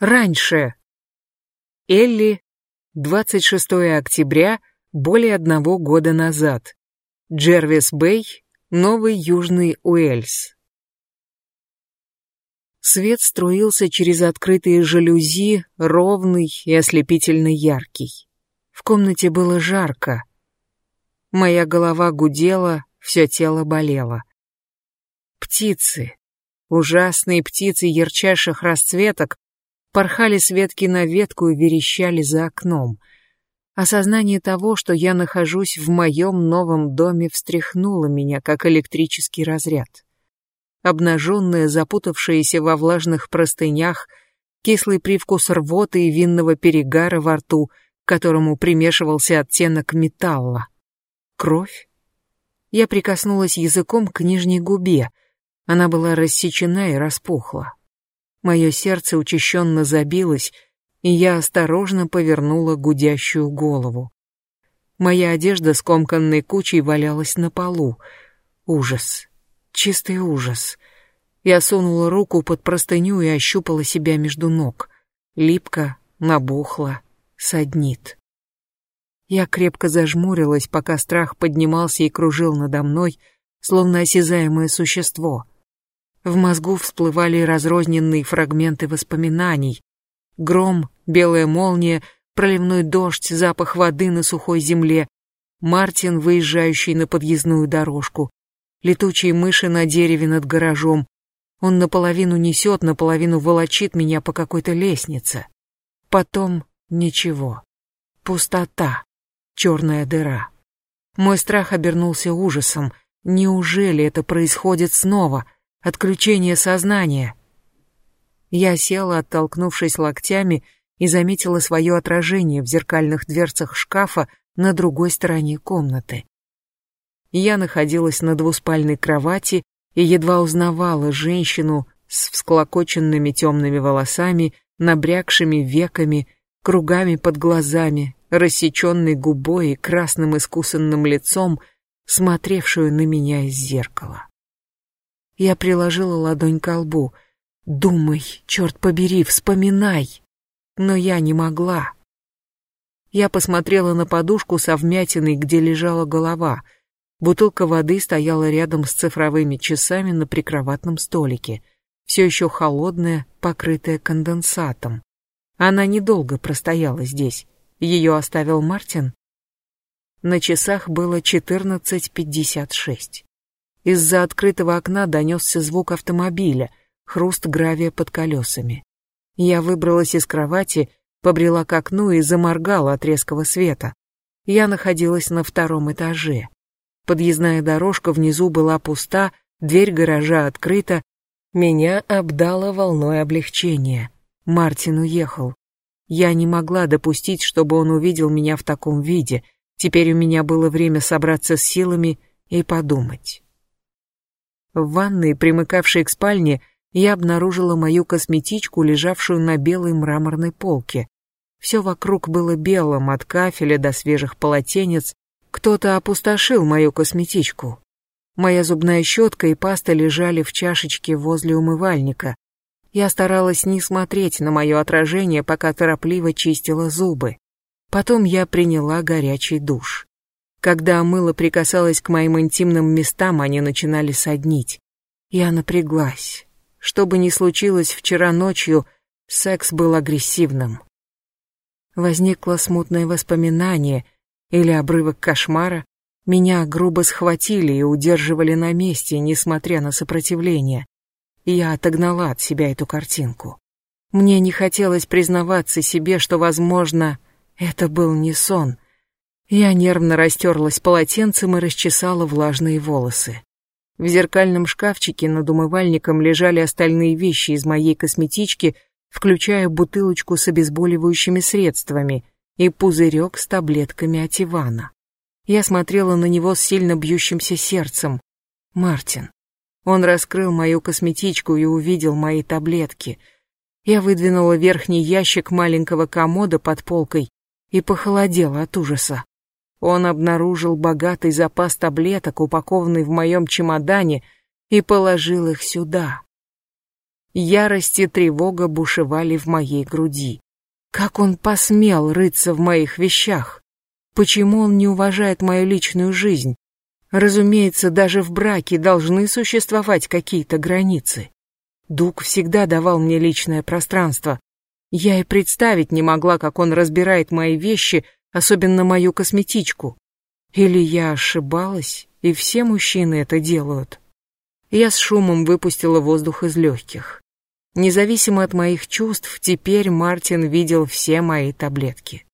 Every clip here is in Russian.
Раньше. Элли, 26 октября, более одного года назад. Джервис Бэй, Новый Южный Уэльс. Свет струился через открытые жалюзи, ровный и ослепительно яркий. В комнате было жарко. Моя голова гудела, все тело болело. Птицы, ужасные птицы ярчайших расцветок, порхали с ветки на ветку и верещали за окном. Осознание того, что я нахожусь в моем новом доме, встряхнуло меня, как электрический разряд. Обнаженная, запутавшаяся во влажных простынях, кислый привкус рвоты и винного перегара во рту, к которому примешивался оттенок металла. Кровь? Я прикоснулась языком к нижней губе. Она была рассечена и распухла. Мое сердце учащенно забилось, и я осторожно повернула гудящую голову. Моя одежда скомканной кучей валялась на полу. Ужас. Чистый ужас. Я сунула руку под простыню и ощупала себя между ног. Липко, набухла, саднит. Я крепко зажмурилась, пока страх поднимался и кружил надо мной, словно осязаемое существо. В мозгу всплывали разрозненные фрагменты воспоминаний. Гром, белая молния, проливной дождь, запах воды на сухой земле, Мартин, выезжающий на подъездную дорожку, летучие мыши на дереве над гаражом. Он наполовину несет, наполовину волочит меня по какой-то лестнице. Потом ничего. Пустота. Черная дыра. Мой страх обернулся ужасом. Неужели это происходит снова? — Отключение сознания. Я села, оттолкнувшись локтями, и заметила свое отражение в зеркальных дверцах шкафа на другой стороне комнаты. Я находилась на двуспальной кровати и едва узнавала женщину с всклокоченными темными волосами, набрякшими веками, кругами под глазами, рассеченной губой и красным искусанным лицом, смотревшую на меня из зеркала. Я приложила ладонь к лбу. «Думай, черт побери, вспоминай!» Но я не могла. Я посмотрела на подушку со вмятиной, где лежала голова. Бутылка воды стояла рядом с цифровыми часами на прикроватном столике, все еще холодная, покрытая конденсатом. Она недолго простояла здесь. Ее оставил Мартин. На часах было 14.56. Из-за открытого окна донесся звук автомобиля, хруст гравия под колесами. Я выбралась из кровати, побрела к окну и заморгала от резкого света. Я находилась на втором этаже. Подъездная дорожка внизу была пуста, дверь гаража открыта. Меня обдало волной облегчения. Мартин уехал. Я не могла допустить, чтобы он увидел меня в таком виде. Теперь у меня было время собраться с силами и подумать. В ванной, примыкавшей к спальне, я обнаружила мою косметичку, лежавшую на белой мраморной полке. Все вокруг было белым, от кафеля до свежих полотенец. Кто-то опустошил мою косметичку. Моя зубная щетка и паста лежали в чашечке возле умывальника. Я старалась не смотреть на мое отражение, пока торопливо чистила зубы. Потом я приняла горячий душ. Когда мыло прикасалось к моим интимным местам, они начинали соднить. Я напряглась. Что бы ни случилось вчера ночью, секс был агрессивным. Возникло смутное воспоминание или обрывок кошмара. Меня грубо схватили и удерживали на месте, несмотря на сопротивление. Я отогнала от себя эту картинку. Мне не хотелось признаваться себе, что, возможно, это был не сон — я нервно растерлась полотенцем и расчесала влажные волосы. В зеркальном шкафчике над умывальником лежали остальные вещи из моей косметички, включая бутылочку с обезболивающими средствами и пузырек с таблетками ативана. Я смотрела на него с сильно бьющимся сердцем. Мартин. Он раскрыл мою косметичку и увидел мои таблетки. Я выдвинула верхний ящик маленького комода под полкой и похолодела от ужаса. Он обнаружил богатый запас таблеток, упакованный в моем чемодане, и положил их сюда. Ярость и тревога бушевали в моей груди. Как он посмел рыться в моих вещах? Почему он не уважает мою личную жизнь? Разумеется, даже в браке должны существовать какие-то границы. Дуг всегда давал мне личное пространство. Я и представить не могла, как он разбирает мои вещи, особенно мою косметичку. Или я ошибалась, и все мужчины это делают. Я с шумом выпустила воздух из легких. Независимо от моих чувств, теперь Мартин видел все мои таблетки.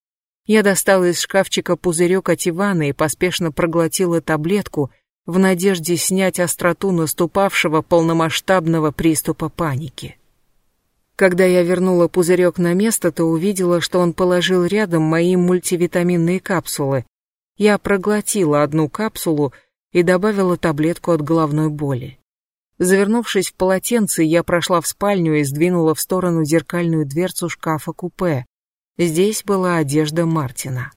Я достала из шкафчика пузырек от Ивана и поспешно проглотила таблетку в надежде снять остроту наступавшего полномасштабного приступа паники. Когда я вернула пузырек на место, то увидела, что он положил рядом мои мультивитаминные капсулы. Я проглотила одну капсулу и добавила таблетку от головной боли. Завернувшись в полотенце, я прошла в спальню и сдвинула в сторону зеркальную дверцу шкафа-купе, Здесь была одежда Мартина.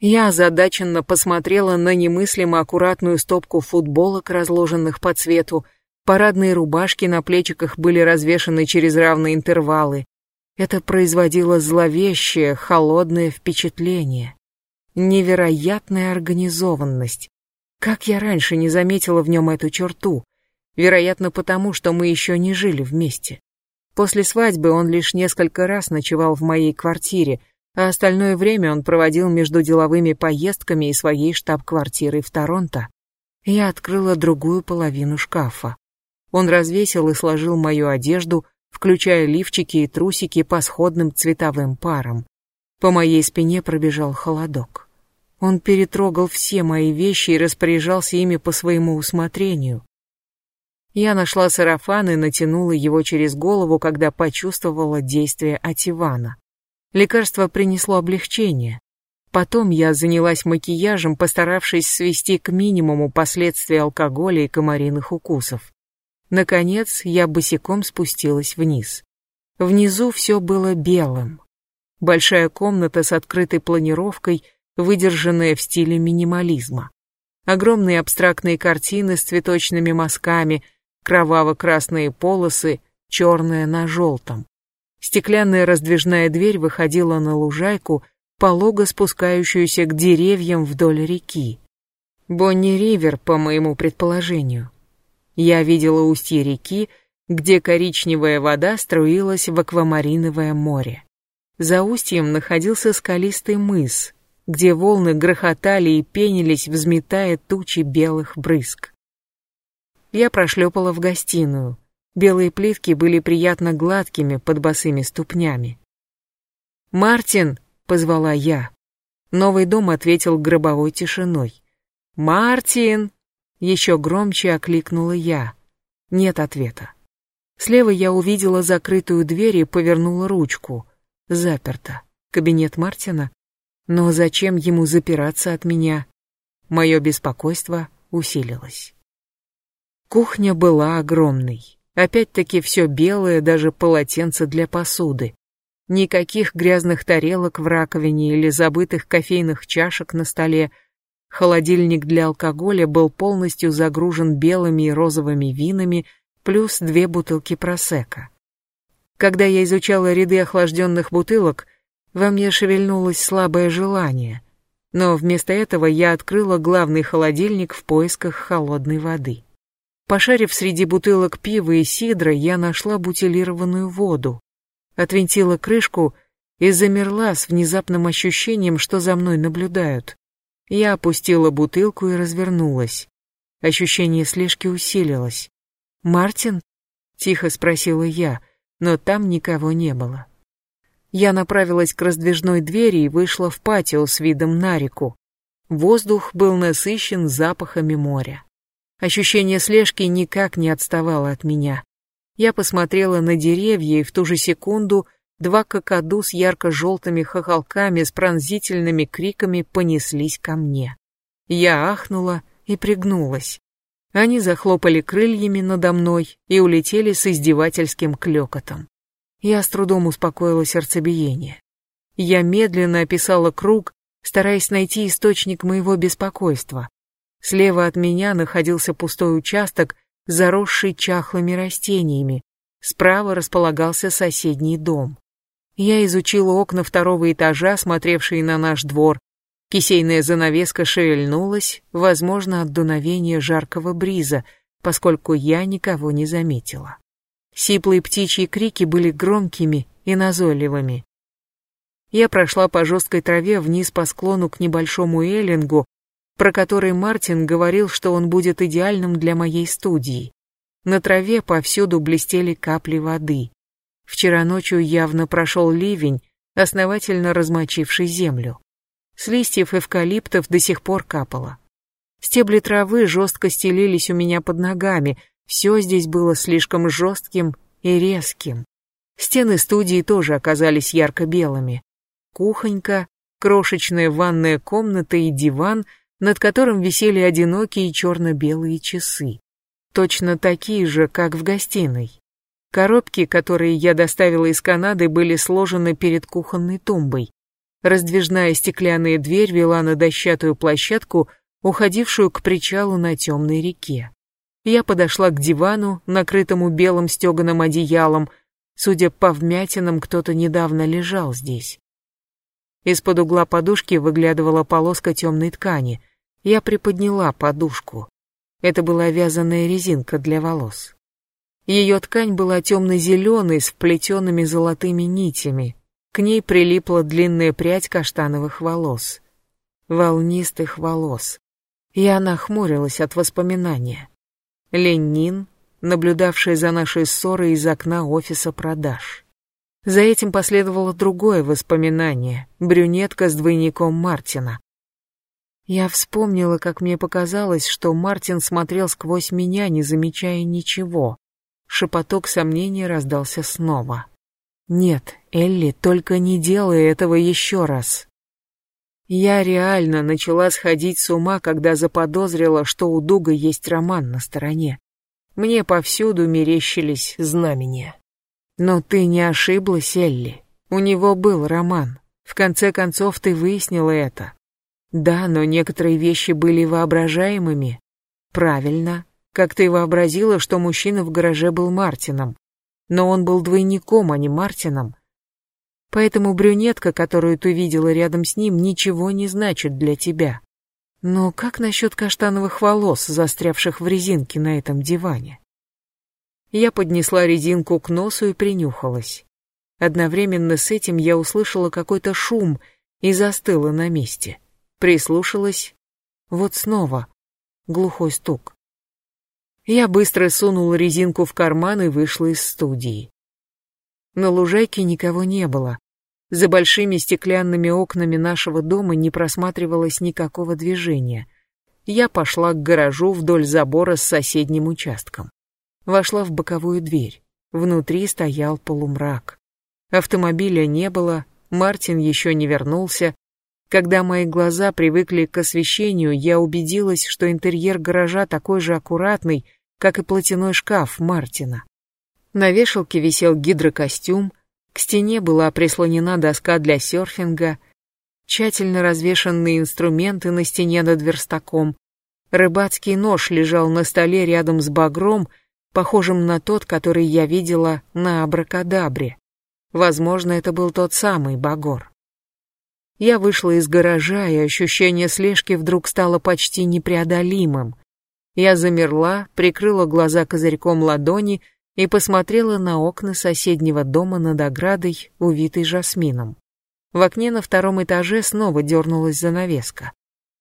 Я озадаченно посмотрела на немыслимо аккуратную стопку футболок, разложенных по цвету. Парадные рубашки на плечиках были развешаны через равные интервалы. Это производило зловещее, холодное впечатление. Невероятная организованность. Как я раньше не заметила в нем эту черту? Вероятно, потому что мы еще не жили вместе. После свадьбы он лишь несколько раз ночевал в моей квартире, а остальное время он проводил между деловыми поездками и своей штаб-квартирой в Торонто. Я открыла другую половину шкафа. Он развесил и сложил мою одежду, включая лифчики и трусики по сходным цветовым парам. По моей спине пробежал холодок. Он перетрогал все мои вещи и распоряжался ими по своему усмотрению. Я нашла сарафан и натянула его через голову, когда почувствовала действие ативана. Лекарство принесло облегчение. Потом я занялась макияжем, постаравшись свести к минимуму последствия алкоголя и комариных укусов. Наконец, я босиком спустилась вниз. Внизу все было белым. Большая комната с открытой планировкой, выдержанная в стиле минимализма. Огромные абстрактные картины с цветочными мазками — кроваво-красные полосы, черная на желтом. Стеклянная раздвижная дверь выходила на лужайку, полого спускающуюся к деревьям вдоль реки. Бонни-Ривер, по моему предположению. Я видела устье реки, где коричневая вода струилась в аквамариновое море. За устьем находился скалистый мыс, где волны грохотали и пенились, взметая тучи белых брызг. Я прошлепала в гостиную. Белые плитки были приятно гладкими под босыми ступнями. «Мартин!» — позвала я. Новый дом ответил гробовой тишиной. «Мартин!» — еще громче окликнула я. Нет ответа. Слева я увидела закрытую дверь и повернула ручку. Заперто. Кабинет Мартина. Но зачем ему запираться от меня? Мое беспокойство усилилось. Кухня была огромной. Опять-таки все белое, даже полотенце для посуды. Никаких грязных тарелок в раковине или забытых кофейных чашек на столе. Холодильник для алкоголя был полностью загружен белыми и розовыми винами, плюс две бутылки просека. Когда я изучала ряды охлажденных бутылок, во мне шевельнулось слабое желание, но вместо этого я открыла главный холодильник в поисках холодной воды. Пошарив среди бутылок пива и сидра, я нашла бутилированную воду. Отвинтила крышку и замерла с внезапным ощущением, что за мной наблюдают. Я опустила бутылку и развернулась. Ощущение слежки усилилось. «Мартин?» — тихо спросила я, но там никого не было. Я направилась к раздвижной двери и вышла в патио с видом на реку. Воздух был насыщен запахами моря. Ощущение слежки никак не отставало от меня. Я посмотрела на деревья, и в ту же секунду два кокоду с ярко-желтыми хохолками с пронзительными криками понеслись ко мне. Я ахнула и пригнулась. Они захлопали крыльями надо мной и улетели с издевательским клёкотом. Я с трудом успокоила сердцебиение. Я медленно описала круг, стараясь найти источник моего беспокойства. Слева от меня находился пустой участок, заросший чахлыми растениями. Справа располагался соседний дом. Я изучила окна второго этажа, смотревшие на наш двор. Кисейная занавеска шевельнулась, возможно, от дуновения жаркого бриза, поскольку я никого не заметила. Сиплые птичьи крики были громкими и назойливыми. Я прошла по жесткой траве вниз по склону к небольшому эллингу, про который Мартин говорил, что он будет идеальным для моей студии. На траве повсюду блестели капли воды. Вчера ночью явно прошел ливень, основательно размочивший землю. С листьев эвкалиптов до сих пор капало. Стебли травы жестко стелились у меня под ногами, все здесь было слишком жестким и резким. Стены студии тоже оказались ярко-белыми. Кухонька, крошечная ванная комната и диван, над которым висели одинокие черно-белые часы. Точно такие же, как в гостиной. Коробки, которые я доставила из Канады, были сложены перед кухонной тумбой. Раздвижная стеклянная дверь вела на дощатую площадку, уходившую к причалу на темной реке. Я подошла к дивану, накрытому белым стеганым одеялом. Судя по вмятинам, кто-то недавно лежал здесь. Из-под угла подушки выглядывала полоска темной ткани. Я приподняла подушку. Это была вязаная резинка для волос. Ее ткань была темно-зеленой с вплетенными золотыми нитями. К ней прилипла длинная прядь каштановых волос. Волнистых волос. Я нахмурилась от воспоминания. Ленин, наблюдавший за нашей ссорой из окна офиса продаж. За этим последовало другое воспоминание, брюнетка с двойником Мартина. Я вспомнила, как мне показалось, что Мартин смотрел сквозь меня, не замечая ничего. Шепоток сомнения раздался снова. «Нет, Элли, только не делай этого еще раз». Я реально начала сходить с ума, когда заподозрила, что у Дуга есть роман на стороне. Мне повсюду мерещились знамения. Но ты не ошиблась, Элли. У него был роман. В конце концов, ты выяснила это. Да, но некоторые вещи были воображаемыми. Правильно, как ты вообразила, что мужчина в гараже был Мартином. Но он был двойником, а не Мартином. Поэтому брюнетка, которую ты видела рядом с ним, ничего не значит для тебя. Но как насчет каштановых волос, застрявших в резинке на этом диване? Я поднесла резинку к носу и принюхалась. Одновременно с этим я услышала какой-то шум и застыла на месте. Прислушалась. Вот снова глухой стук. Я быстро сунула резинку в карман и вышла из студии. На лужайке никого не было. За большими стеклянными окнами нашего дома не просматривалось никакого движения. Я пошла к гаражу вдоль забора с соседним участком. Вошла в боковую дверь. Внутри стоял полумрак. Автомобиля не было, Мартин еще не вернулся. Когда мои глаза привыкли к освещению, я убедилась, что интерьер гаража такой же аккуратный, как и платяной шкаф Мартина. На вешалке висел гидрокостюм, к стене была прислонена доска для серфинга, тщательно развешанные инструменты на стене над верстаком. Рыбацкий нож лежал на столе рядом с багром, похожим на тот, который я видела на абракадабре. Возможно, это был тот самый багор. Я вышла из гаража, и ощущение слежки вдруг стало почти непреодолимым. Я замерла, прикрыла глаза козырьком ладони и посмотрела на окна соседнего дома над оградой, увитой жасмином. В окне на втором этаже снова дернулась занавеска.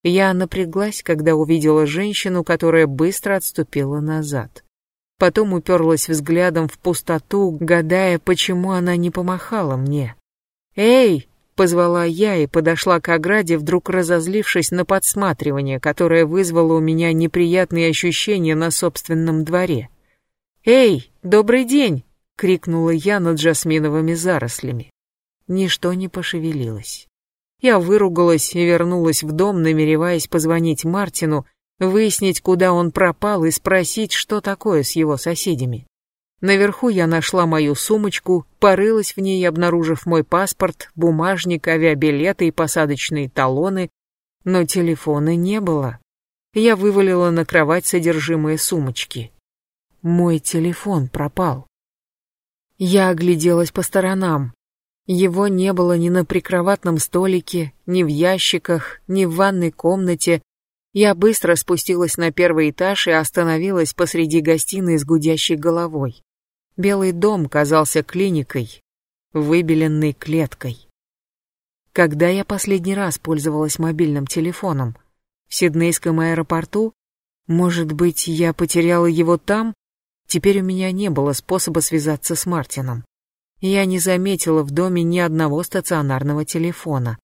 Я напряглась, когда увидела женщину, которая быстро отступила назад. Потом уперлась взглядом в пустоту, гадая, почему она не помахала мне. «Эй!» Позвала я и подошла к ограде, вдруг разозлившись на подсматривание, которое вызвало у меня неприятные ощущения на собственном дворе. «Эй, добрый день!» — крикнула я над жасминовыми зарослями. Ничто не пошевелилось. Я выругалась и вернулась в дом, намереваясь позвонить Мартину, выяснить, куда он пропал и спросить, что такое с его соседями. Наверху я нашла мою сумочку, порылась в ней, обнаружив мой паспорт, бумажник, авиабилеты и посадочные талоны, но телефона не было. Я вывалила на кровать содержимое сумочки. Мой телефон пропал. Я огляделась по сторонам. Его не было ни на прикроватном столике, ни в ящиках, ни в ванной комнате. Я быстро спустилась на первый этаж и остановилась посреди гостиной с гудящей головой. Белый дом казался клиникой, выбеленной клеткой. Когда я последний раз пользовалась мобильным телефоном? В Сиднейском аэропорту? Может быть, я потеряла его там? Теперь у меня не было способа связаться с Мартином. Я не заметила в доме ни одного стационарного телефона.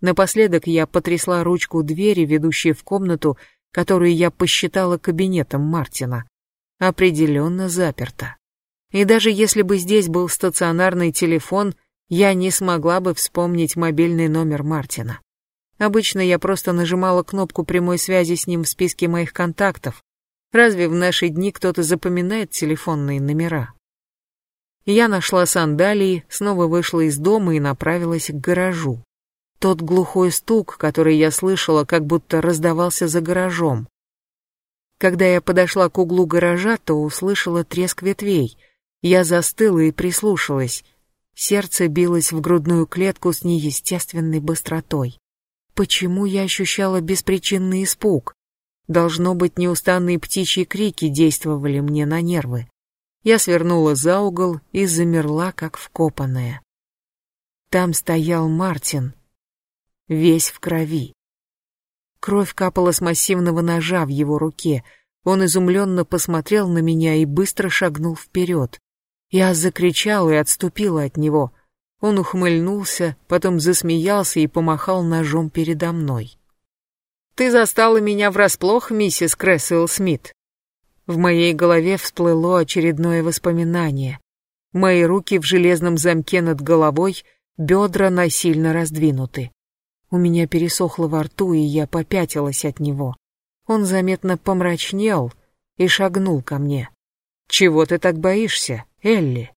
Напоследок я потрясла ручку двери, ведущей в комнату, которую я посчитала кабинетом Мартина. Определенно заперта. И даже если бы здесь был стационарный телефон, я не смогла бы вспомнить мобильный номер Мартина. Обычно я просто нажимала кнопку прямой связи с ним в списке моих контактов. Разве в наши дни кто-то запоминает телефонные номера? Я нашла сандалии, снова вышла из дома и направилась к гаражу. Тот глухой стук, который я слышала, как будто раздавался за гаражом. Когда я подошла к углу гаража, то услышала треск ветвей — я застыла и прислушалась. Сердце билось в грудную клетку с неестественной быстротой. Почему я ощущала беспричинный испуг? Должно быть, неустанные птичьи крики действовали мне на нервы. Я свернула за угол и замерла, как вкопанная. Там стоял Мартин, весь в крови. Кровь капала с массивного ножа в его руке. Он изумленно посмотрел на меня и быстро шагнул вперед. Я закричала и отступила от него. Он ухмыльнулся, потом засмеялся и помахал ножом передо мной. «Ты застала меня врасплох, миссис Крэсуэлл Смит». В моей голове всплыло очередное воспоминание. Мои руки в железном замке над головой, бедра насильно раздвинуты. У меня пересохло во рту, и я попятилась от него. Он заметно помрачнел и шагнул ко мне. «Чего ты так боишься, Элли?»